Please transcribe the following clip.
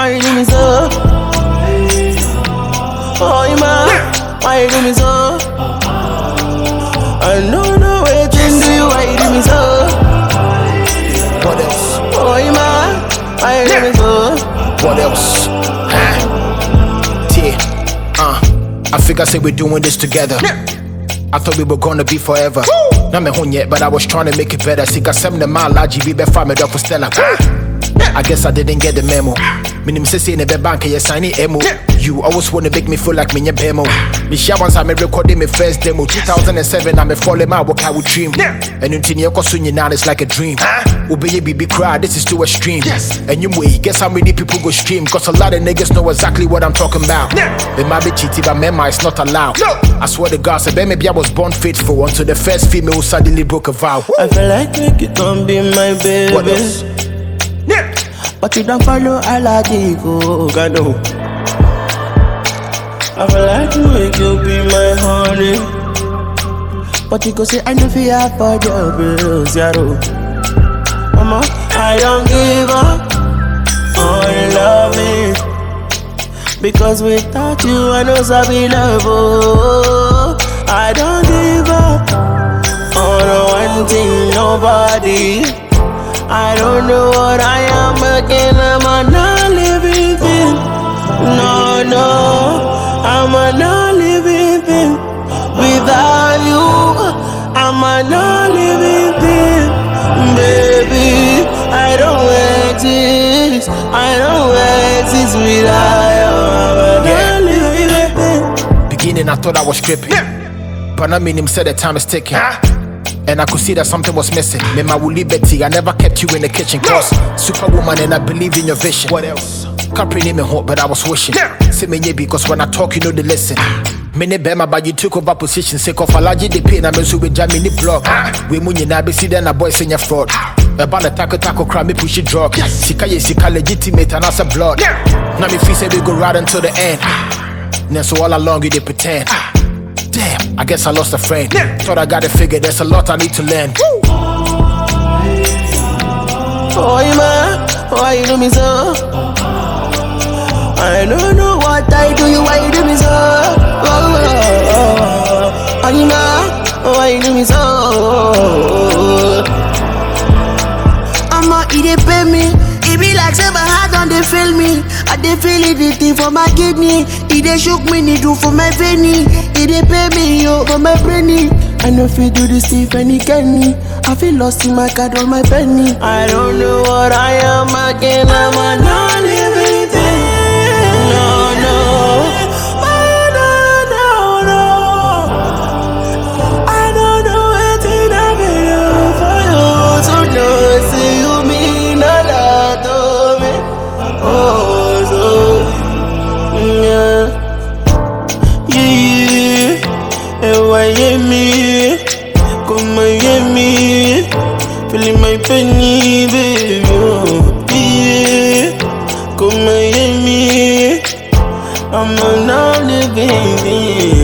Why you do me so? Oh, you man, why you do me so? I know no way to do you, why you do me so? What else? Oh, you man, why you do me so? What else? Huh? T, uh, I figure I say we're doing this together. I thought we were gonna be forever. Woo! Not me home yet, but I was trying to make it better. Seek a seven mile, I GB, be farm it up for Stella. I guess I didn't get the memo. Minim say say in the bank, you sign it emo. You always wanna make me feel like me your bemo. Me share once I'm recording my first demo. 2007, I'm a falling out, what I would dream. And until you go soon, now it's like a dream. Obey oh, baby cry, this is too extreme. And you way, guess how many people go stream? Cause a lot of niggas know exactly what I'm talking about. They might be cheating, but mema is not allowed. I swear to God, say, maybe I was born faithful until the first female who suddenly broke a vow. I feel like make it don't be my baby. But you don't follow Aladigo, oh, Gado. I feel like you make you be my honey. But you go say I know fi afford your bills, yaro. Mama, I don't give up on loving. Because without you, I know Sabi love. Oh, I don't give up on one thing, nobody. I don't know what I am again. I'm a non-living thing. No, no, I'm a non-living thing. Without you, I'm a non-living thing, baby. I don't exist. I don't exist without you. I'm a thing. Beginning, I thought I was tripping. But I mean, him said the time is ticking. And I could see that something was missing. Me, my Betty, I never kept you in the kitchen. Cause superwoman, and I believe in your vision. What else? Can't name me hot, but I was wishing. Say me, yeah, because when I talk, you know the listen. Many bema, but you took over position. Sake of allergy, the pain, I'm so with the block. Ah. We munye na be see then a boy saying fraud. Ah. About the taco taco crime, me push it drug. Sika ye sika legitimate a blood. Now me feel say we go right until the end. Ah. Then so all along you they pretend. Damn, I guess I lost a friend. Thought I got it figured, there's a lot I need to learn. Oh, man, why you do me so? I don't know what I do you, why you do me so? Oh, oh, oh. Oh, man, why you do me so? I'ma eat it, pay me. It be like say my heart on they fail me. I dey feel it, the thing for my kidney. It dey shook me, need do for my veiny. It dey pay me, yo, for my brainy. I know if you do this thing, any Kenny. I feel lost in my card, all my penny. I don't know what I am again, I'm Miami, con Miami, feliz my penny de yeah. con Miami, I'm not living